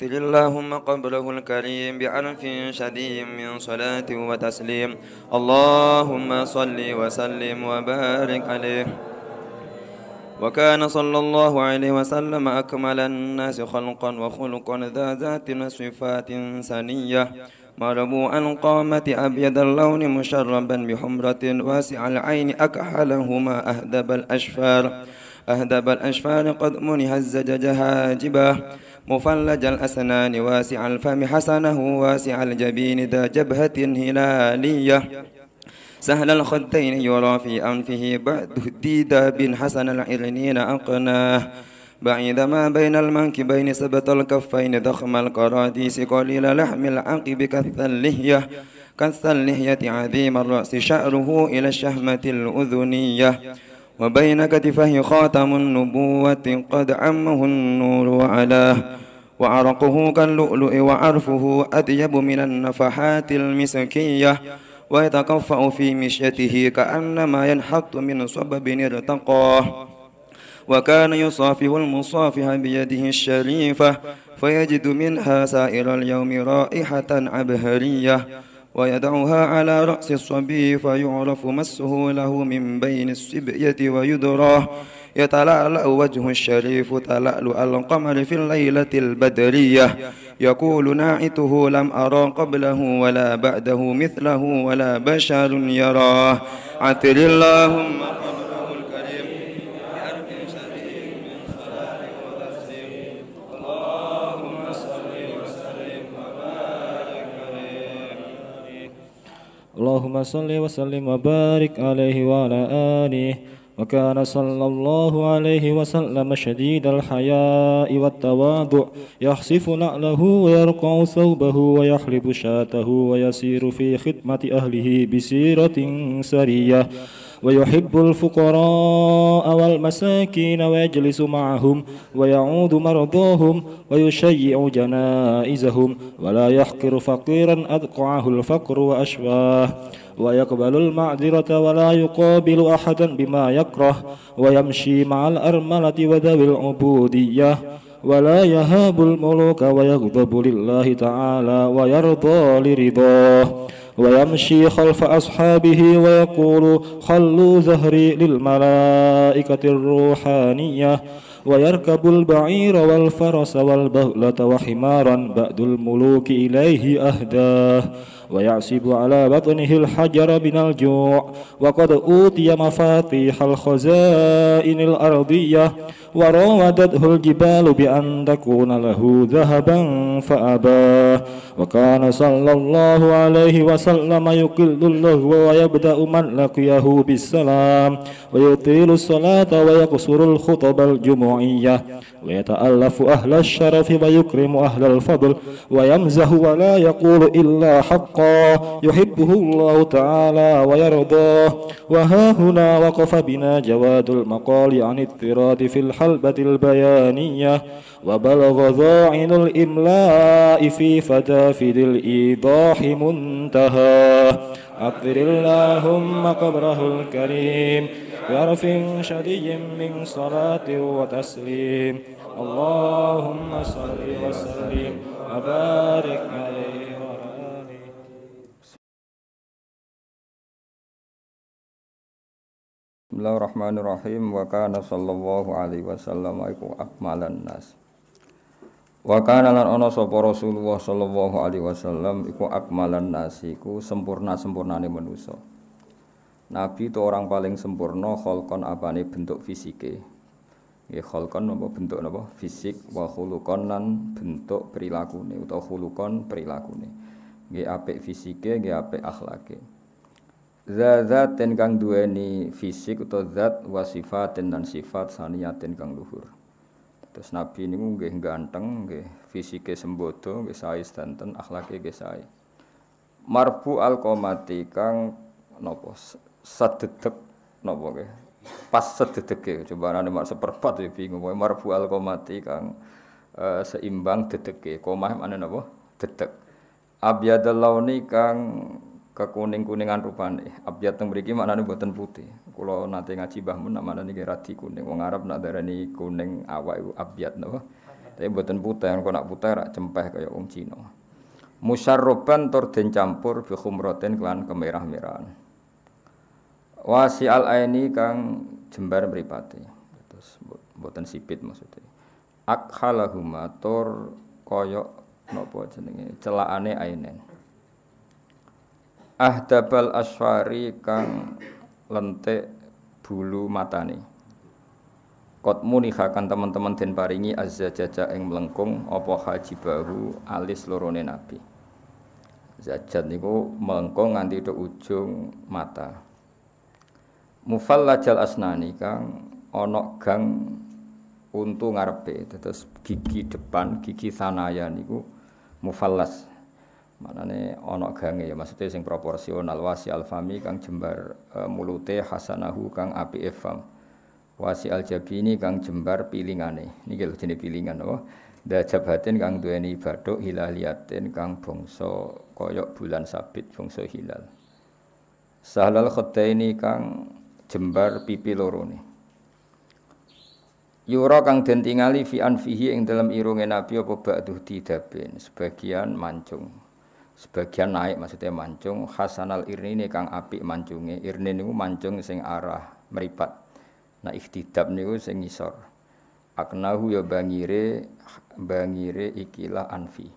عطر اللهم قبره الكريم بعنف شديد من صلاة وتسليم. اللهم صل وسلم وبارك عليه. وكان صلى الله عليه وسلم أكمل الناس خلقا وخلقا ذا ذات وصفات سنية مربوع القامة أبيض اللون مشربا بحمرة واسع العين أكحلهما أهدب الأشفار. أهدب الأشفار قد منها الزجج هاجبا مفلج الأسنان واسع الفم حسنه واسع الجبين ذا جبهة هلالية. سهل الخدين يرى في أنفه بعد ديداب حسن العرنين أقناه. بعيد ما بين المنكبين سبت الكفين ضخم القراديس قليل لحم العقب كث اللهية عظيم الرأس شعره إلى الشهمة الأذنية. وبين كتفه خاتم النبوة قد عمه النور وعلاه. وعرقه كاللؤلؤ وعرفه أطيب من النفحات المسكية. ويتكفأ في مشيته كأنما ينحط من صبب ارتقاه. وكان يصافح المصافح بيده الشريفة. فيجد منها سائر اليوم رائحة عبهرية. ويدعها على رأس الصبي فيعرف مسه له من بين السبية ويدراه. يتلألأ وجه الشريف تلألؤ القمر في الليلة البدرية. يقول ناعته لم أرى قبله ولا بعده مثله ولا بشر يراه. عتر اللهم اللهم صل وسلم وبارك عليه وعلى آله. وكان صلى الله عليه وسلم شديد الحياء والتواضع. يخصف نعله ويرقع ثوبه ويحلب شاته ويسير في خدمة أهله بسيرة سرية. ويحب الفقراء والمساكين ويجلس معهم ويعود مرضاهم ويشيع جنائزهم ولا يحقر فقيرا أدقعه الفقر وأشباه ويقبل المعذرة ولا يقابل أحدا بما يكره ويمشي مع الأرملة وذوي العبودية ولا يهاب الملوك ويغضب لله تعالى ويرضى لرضاه ويمشي خلف أصحابه ويقول خلوا زهري للملائكة الروحانية ويركب البعير والفرس والبغلة وحمارا بعد الملوك إليه أهداه ويعصب على بطنه الحجر من الجوع. وقد أوتي مفاتيح الخزائن الأرضية وراودته الجبال بأن تكون له ذهبا فأباه وكان صلى الله عليه وسلم يقل اللهو ويبدأ من لقيه بالسلام ويطيل الصلاة ويقصر الخطب الجمعية. ويتألف أهل الشرف ويكرم أهل الفضل ويمزه ولا يقول إلا يحبه الله تعالى ويرضاه. وها هنا وقف بنا جواد المقال عن الطراد في الحلبة البيانية وبلغ ذاعن الإملاء في فتافد الإيضاح منتهى. أطر اللهم قبره الكريم بعرف شدي من صلاة وتسليم. اللهم صل وسلم وبارك عليه. Bismillahirrahmanirrahim wa kana sallallahu alaihi wasallam iku akmalan nas. Wa kana lan ana sapa Rasulullah sallallahu alaihi wasallam iku akmalan nas iku sempurna-sempurnane manusa. Nabi itu orang paling sempurna kholkon apane bentuk fisike. Nggih kholkon apa bentuk napa? Fisik wa khuluqon lan bentuk perilakune utawa khuluqon perilakune. Nggih apik fisike, nggih apik akhlake. Zat kang duweni fisik utawa zat wa sifaten dan sifat saniyaten kang luhur. Terus Nabi niku nggih ganteng, nggih fisike sembodo, nggih sae sedanten, akhlake nggih sae. Marfu al-qamati kang napa sededek napa nggih. Pas sededeke coba ana mak seperempat ya bingung wae marfu al-qamati kang eh, seimbang dedeke. Qamah mana napa? Dedek. Abyadal launi kang kekuning-kuningan rupane. Abyad teng mriki maknane boten putih. Kula nate ngaji Mbah Mun maknane nggih radi kuning. Wong Arab nak darani kuning awak iku abyad napa? Tapi mboten putih, kok nak putih rak cempeh kaya wong Cina. Musyarroban tur den campur bi khumratin kelan kemerah-merahan. Wasi al aini kang jembar mripate. Terus mboten sipit maksudnya. Akhalahuma tur kaya napa jenenge celakane ainen. Ahdabal asfari kang lentik bulu matane. Kot munihakan teman-teman den paringi azza jaja ing melengkung apa hajibahu alis lorone nabi. Zajat niku melengkung nganti tok ujung mata. Mufallajal asnani kang ana gang untu ngarepe terus gigi depan gigi sanaya niku mufallas manane ana gange ya maksudnya sing proporsional. Wasi alfami kang jembar e, mulute hasanahu kang api efam wasi aljabini kang jembar pilingane. Niki lho jenenge pilingan oh da jabatin kang duweni bathuk hilaliatin kang bangsa koyok bulan sabit bangsa hilal. Sahlal khadaini kang jembar pipi loro nih Yura kang den tingali fi anfihi ing dalam irunge Nabi apa ba'duh didabin? Sebagian mancung sebagian naik maksudnya mancung. Hasanal irnine kang apik mancunge. Irnin niku mancung sing arah meripat. Nah ikhtidab niku sing ngisor. Aknahu ya bangire bangire ikilah anfi.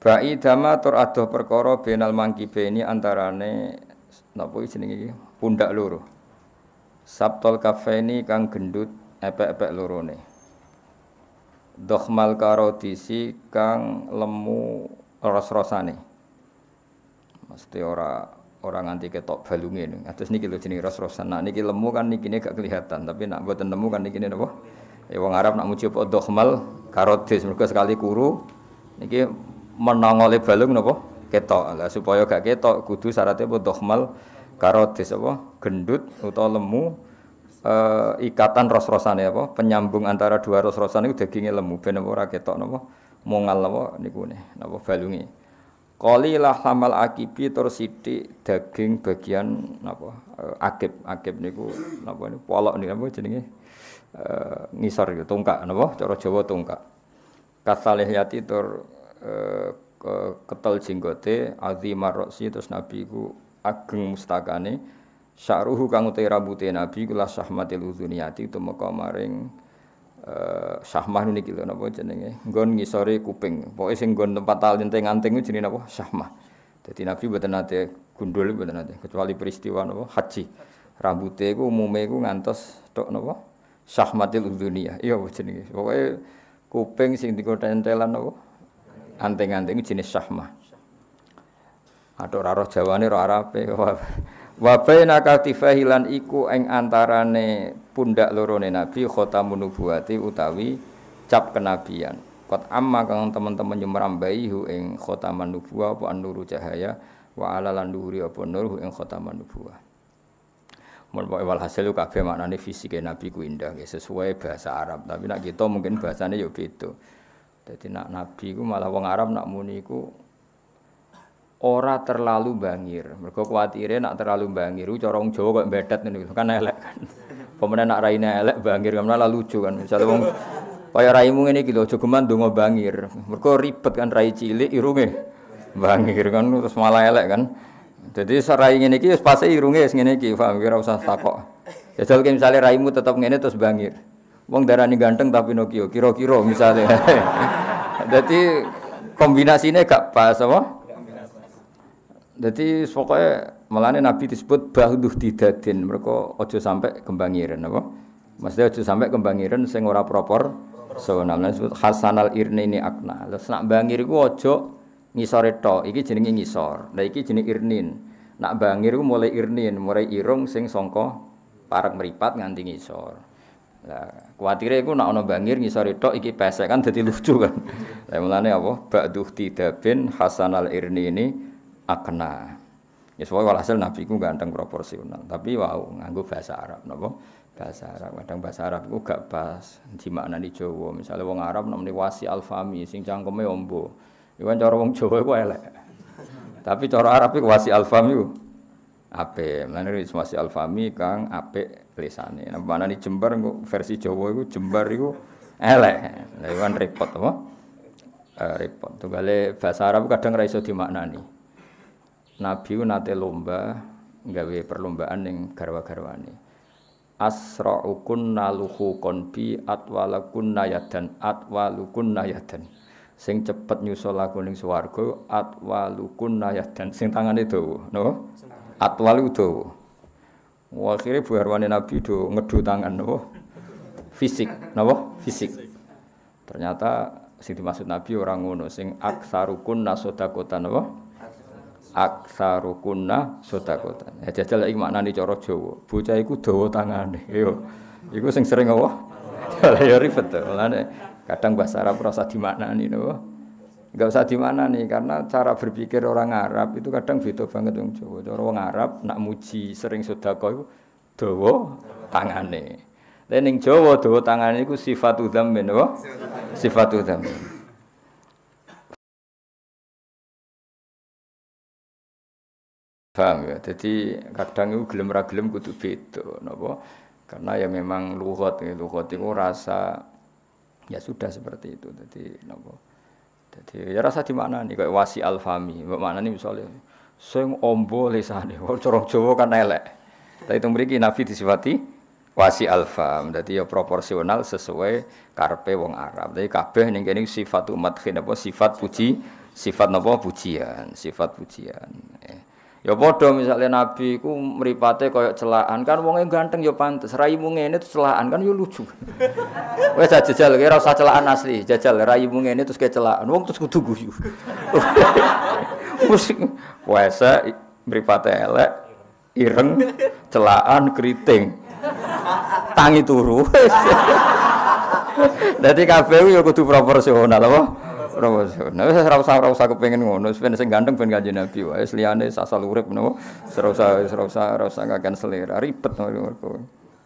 Ba'i dama tur adoh perkara benal mangkibe ini antarane napa jenenge iki? Pundak loro. Sabtol kafeni kang gendut epek-epek lorone. Dokhmal karotisi kang lemu ros-rosane. Mesti ora ora nganti ketok balunge. Atus niki lho jenenge ros-rosan. Nah niki lemu kan niki gak kelihatan, tapi nak mboten lemu kan niki napa? Ya wong Arab nak muji apa dokhmal karotis mergo sekali kuru niki menongole balung napa? Ketok. Lah supaya gak ketok kudu syaratnya apa dokhmal karotis apa? Gendut utawa lemu uh, ikatan ros-rosane apa? Penyambung antara dua ros-rosan itu dagingnya lemu ben ora ketok napa? Mongal napa niku ne napa balunge qalilah hamal akibi tur sithik daging bagian napa uh, akib akib niku napa niku polok niku apa jenenge? Uh, ngisor gitu tungkak napa cara Jawa tungkak. Kasalihiyati tur uh, ke, ketel jenggote azimar roksi terus nabi ku ageng mustakane sya'ruhu kang utai nabi kula syahmatil uzuniyati tumeka maring uh, syahmah niki lho napa jenenge? Nggon ngisore kuping. Pokoke sing nggon tempat talinteng-anting ku jenenge napa? Syahmah dadi nabi mboten nate gundul mboten nate kecuali peristiwa napa? Haji. Rambute ku umume ku ngantos tok napa? Syahmatil dunia iya jenenge? Pokoke kuping sing dikotentelan napa? Anting-anting jenis syahmah Aduh roh Jawane roh Arabe Wa baina katifahilan iku ing antarane pundak lorone Nabi khatamun nubuwati utawi cap kenabian. Kot amma kang teman-teman nyumrambai hu ing khataman nubuwah apa nuru cahaya wa ala lan apa nur hu ing khataman nubuwah. Mun pokoke walhasil kabeh maknane fisike Nabi ku indah sesuai bahasa Arab. Tapi nak kita mungkin bahasane yo beda. Dadi nak Nabi ku malah wong Arab nak muni ku ora terlalu bangir. Mergo kuwatire nak terlalu bangir, cara wong Jawa kok mbedet ngene kan elek kan. Pemenang nak raine elek bangir kan malah lucu kan. Misale wong kaya raimu ngene iki lho aja geman ndonga bangir. Mergo ribet kan rai cilik irunge bangir kan terus malah elek kan. Jadi serai ngene iki wis pase irunge wis ngene iki, paham ora usah takok. Ya jal misale raimu tetep ngene terus bangir. Wong darani ganteng tapi Nokia, kira-kira misalnya. Jadi kombinasinya gak pas apa? Jadi pokoknya melane Nabi disebut bahduh didadin. Mereka ojo sampai kembangiran apa? Maksudnya ojo sampai kembangiran sing ora proper. So namanya disebut hasanal irni ini akna. Terus nak bangir ku ojo ngisore to. Iki jenenge ngisor. Nah iki jenenge irnin. Nak bangir ku mulai irnin, mulai irung sing songko parak meripat nganti ngisor. Lah, kuwatire iku nak ana bangir ngisore tok iki pesek kan dadi lucu kan. Lah mulane apa? Ba'duh tidabin hasanal irni ini akna. Ya sebagai walhasil Nabi ku ganteng proporsional, tapi wow nganggo bahasa Arab napa? Bahasa Arab. Kadang bahasa Arab ku gak pas di makna di Jawa. Misalnya wong Arab namanya wasi alfami sing cangkeme ombo. Iku kan cara wong Jawa ku elek. Tapi cara Arab iku wasi alfami ku ape. Mulane wasi alfami kang apik lisane. Nah, mana Jember versi Jawa iku Jember iku elek. Lha iku kan repot apa? Eh, repot. Tunggale bahasa Arab kadang ra iso dimaknani. Nabi nate lomba gawe perlombaan ning garwa-garwane. Asra'ukun naluhukun bi atwalakun nayadan atwalukun nayadan. Sing cepet nyusul aku ning swarga atwalukun nayadan. Sing tangane dawa, napa? Atwalu dawa. Wah, akhirnya Bu Harwani Nabi do ngedu tangan, napa? Fisik, napa? Fisik. Ternyata sing dimaksud Nabi orang ngono, sing aksarukun nasodakotan, napa? Aksarukunna sodakotan. Ya jajal iki maknane cara Jawa. Bocah iku dawa tangane. Yo. Iku sing sering apa? ya ribet kadang bahasa Arab rasa dimaknani napa? Enggak usah dimaknani karena cara berpikir orang Arab itu kadang beda banget wong Jawa. Cara wong Arab nak muji sering sedekah iku dawa tangane. Lah ning Jawa dawa tangane iku sifatu dzammin napa? Sifatu dzammin. Paham ya. Jadi kadang itu gelem ra gelem kudu beda napa? Karena ya memang lugat ya lugat itu rasa ya sudah seperti itu. Jadi napa? Jadi ya rasa di mana nih kayak wasi alfami. Mana nih misalnya sing ombo lisane. Cara Jawa kan elek. Tapi itu mriki Nabi disifati wasi alfam. Jadi ya proporsional sesuai karpe wong Arab. Jadi kabeh ning kene sifat umat apa sifat puji, sifat napa pujian, sifat pujian. Eh. Ya padha misalnya nabi ku mripate kaya celaan kan wonge ganteng ya pantes raimu ngene terus celaan kan ya lucu. Wis jajal kira usah celaan asli, jajal raimu ngene terus kayak celaan wong terus kudu guyu. Musik puasa mripate elek ireng celaan keriting. Tangi turu. Dadi kabeh ya kudu proporsional apa? Nah, wis ora usah ora usah kepengin ngono, wis sing ganteng ben kanjeng Nabi wae, liyane asal urip menapa, ora usah ora usah ora usah ngakan selera, ribet mergo.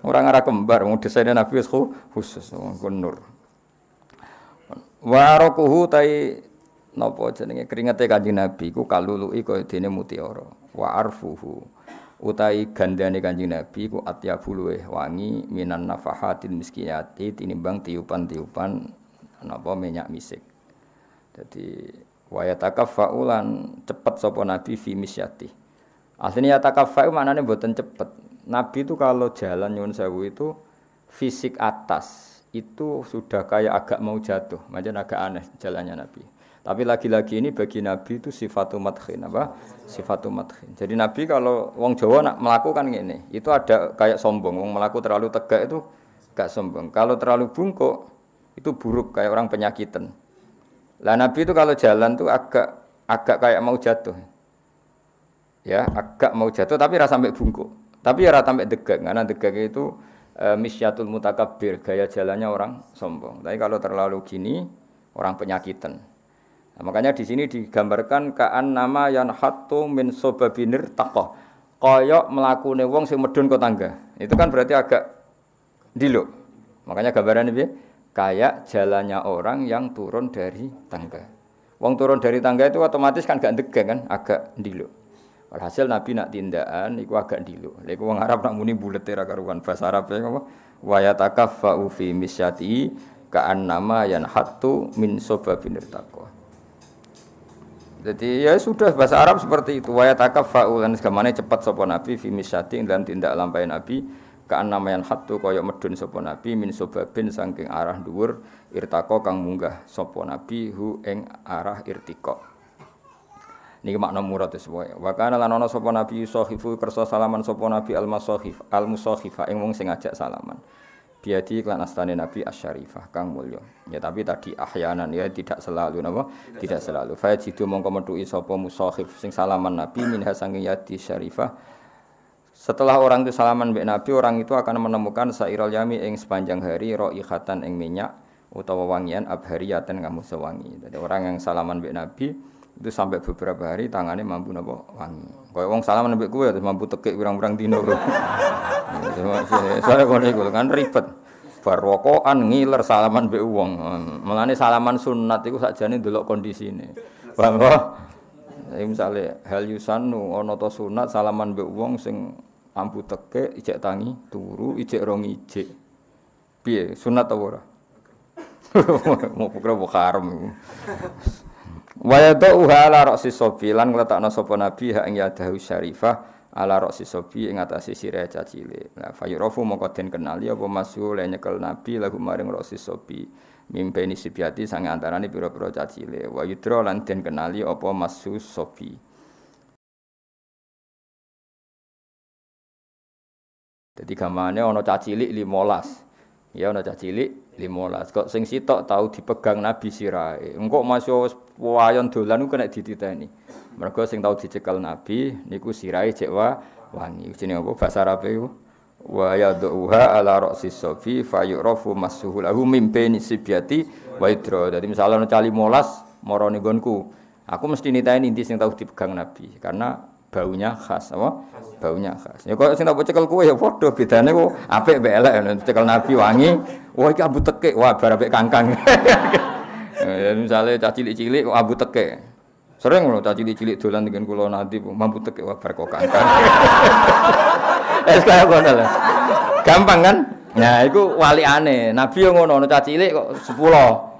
Ora ngarah kembar, wong desaine Nabi wis khusus wong nur. Warokuhu tai napa jenenge keringete kanjeng Nabi ku kaluluki kaya dene mutiara. Wa arfuhu utai gandane kanjeng Nabi ku atyabul luweh wangi minan nafahatil miskiyati tinimbang tiupan-tiupan napa minyak misik. Jadi wa faulan cepet sapa nabi fi misyati. Aslinya yatakaffa'u maknane mboten cepet. Nabi itu kalau jalan nyun sewu itu fisik atas itu sudah kayak agak mau jatuh, macam agak aneh jalannya Nabi. Tapi lagi-lagi ini bagi Nabi itu sifat madkhin apa? Sifat madkhin. Jadi Nabi kalau wong Jawa nak melakukan ini, itu ada kayak sombong. Wong melaku terlalu tegak itu gak sombong. Kalau terlalu bungkuk itu buruk kayak orang penyakitan. Lah Nabi itu kalau jalan tuh agak agak kayak mau jatuh. Ya, agak mau jatuh tapi rasa sampai bungkuk. Tapi ya rasa sampai degak karena degak itu e, misyatul mutakabbir, gaya jalannya orang sombong. Tapi kalau terlalu gini orang penyakitan. Nah, makanya di sini digambarkan kaan nama yang hatu min sobabinir takoh. Koyok melakune wong sing medun ke tangga. Itu kan berarti agak diluk. Makanya gambaran ini kayak jalannya orang yang turun dari tangga. Wong turun dari tangga itu otomatis kan gak degeng kan, agak ndilo. Walhasil Nabi nak tindakan iku agak ndilo. Lha iku wong Arab nak muni bulet era karuan bahasa Arab e apa? Wa yatakaffa'u fi misyati ka'an nama yan hatu min sobabin taqwa. Jadi ya sudah bahasa Arab seperti itu. Wa yatakaffa'u lan segamane cepat sapa Nabi fi misyati dalam tindak lampai Nabi kaan namayan hatu kaya medun sapa nabi min sobabin saking arah dhuwur irtako kang munggah sapa nabi hu ing arah irtiko. Niki makna murad sesuai wa kana lan ana sapa nabi sahifu kersa salaman sapa nabi al masahif al musahifa ing wong sing ngajak salaman. Biadi klan astane nabi asyarifah kang mulya. Ya tapi tadi ahyanan ya tidak selalu napa? Tidak selalu. fa jitu mongko metuki sapa musahif sing salaman nabi minha saking yadi syarifah setelah orang itu salaman mbek Nabi, orang itu akan menemukan sairul yami ing sepanjang hari roihatan ing minyak utawa wangian abhariyatan kamu sewangi. Jadi orang yang salaman mbek Nabi itu sampai beberapa hari tangannya mampu napa wangi. Kaya wong salaman mbek kowe terus mampu tekik pirang-pirang dino. Saya kono iku kan ribet. Bar rokokan ngiler salaman mbek wong. Mulane salaman sunat iku sakjane ndelok kondisine. Paham Jadi misalnya hal yusanu ono to sunat salaman mbek wong sing ambu teke ijek tangi turu ijek rong ijek piye sunat apa ora Mau pukul mau haram. Wa yadauha ala ra'si sobi lan ngletakno sapa nabi ha ing yadahu syarifah ala ra'si sobi ing atase sirah cacile. Nah fayurafu mongko den kenali apa masul nyekel nabi lagu maring ra'si sobi. Mimpeni sibiati sang antarane pira-pira cacile. Wa yudra lan den kenali apa masu sobi. Jadi gamane ana cacilik 15. Ya ana cacilik 15. Kok sing sitok tahu dipegang Nabi sirahe. Engko masuk wayon dolan kena dititeni. Mergo sing tahu dicekel Nabi niku sirahe cek wa wangi. Jenenge apa bahasa Arab iku? Wa yad'uha ala ra'si safi fayurafu masuhu lahu min baini sibyati wa idra. Dadi misalnya ana cali 15 mara gonku. Aku mesti niteni inti sing tahu dipegang Nabi karena baunya khas apa? Baunya khas. Ya kok sing cekel kowe ya padha bedane kok apik mbek elek cekel Nabi wangi, wah abu tekek, wah bar kangkang. ya misale cah cilik-cilik kok abu tekek. Sering lho cah cilik-cilik dolan dengan kula nanti mampu tekek wah bar kok kangkang. Es kaya lho. Gampang kan? Nah, iku wali aneh. Nabi yo ngono, cah cilik kok 10.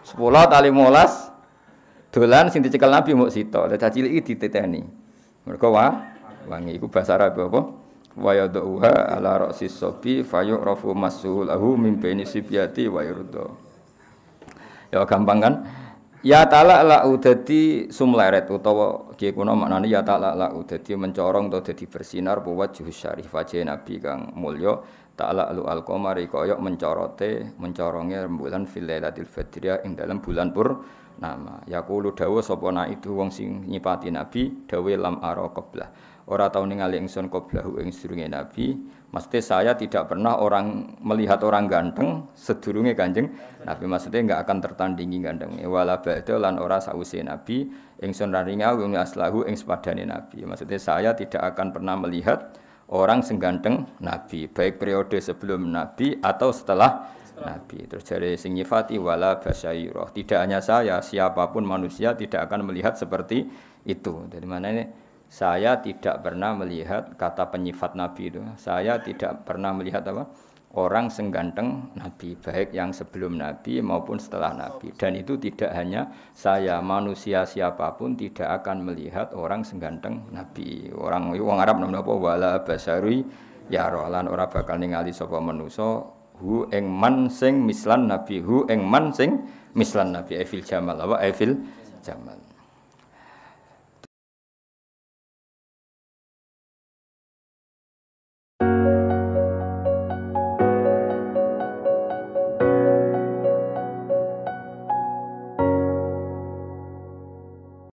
10 tali 15 dolan sing dicekel Nabi muk sito. Cah cilik iki diteteni. Mergo wa wangi iku bahasa Arab apa? Wa yad'uha ala ra'si sabi fayu'rafu masuhu lahu min baini sibyati wa yurda. Ya gampang kan? Ya ta'ala la udadi sumleret utawa kiye kuna maknane ya ta'ala la udadi mencorong utawa dadi bersinar apa wajhu syarif wajah Nabi kang mulya ta'ala lu al-qamari kaya mencorote mencoronge rembulan fil lailatul badriyah ing dalam bulan pur nama. Yaqulu dawa sapa itu wong sing nyipati nabi dawe lam ara qablah. Ora tau ningali ingsun qablahu ing sedurunge nabi. Maksudnya saya tidak pernah orang melihat orang ganteng sedurunge kanjeng nabi. Maksudnya enggak akan tertandingi ganteng. Wala ba'da lan ora sause nabi. Ingsun raringa wong aslahu ing sepadane nabi. Maksudnya saya tidak akan pernah melihat orang sing ganteng nabi. Baik periode sebelum nabi atau setelah Nabi. Terus dari sing nyifati wala basyairoh. Tidak hanya saya, siapa pun manusia tidak akan melihat seperti itu. Dari mana ini? Saya tidak pernah melihat kata penyifat Nabi itu. Saya tidak pernah melihat apa? Orang sengganteng Nabi, baik yang sebelum Nabi maupun setelah Nabi. Dan itu tidak hanya saya, manusia siapa pun tidak akan melihat orang sengganteng Nabi. Orang orang Arab namanya apa? Wala basari ya rohlan orang bakal ningali sapa manusa hu ing man sing mislan nabi hu ing man sing mislan nabi efil jamal apa? Efil jamal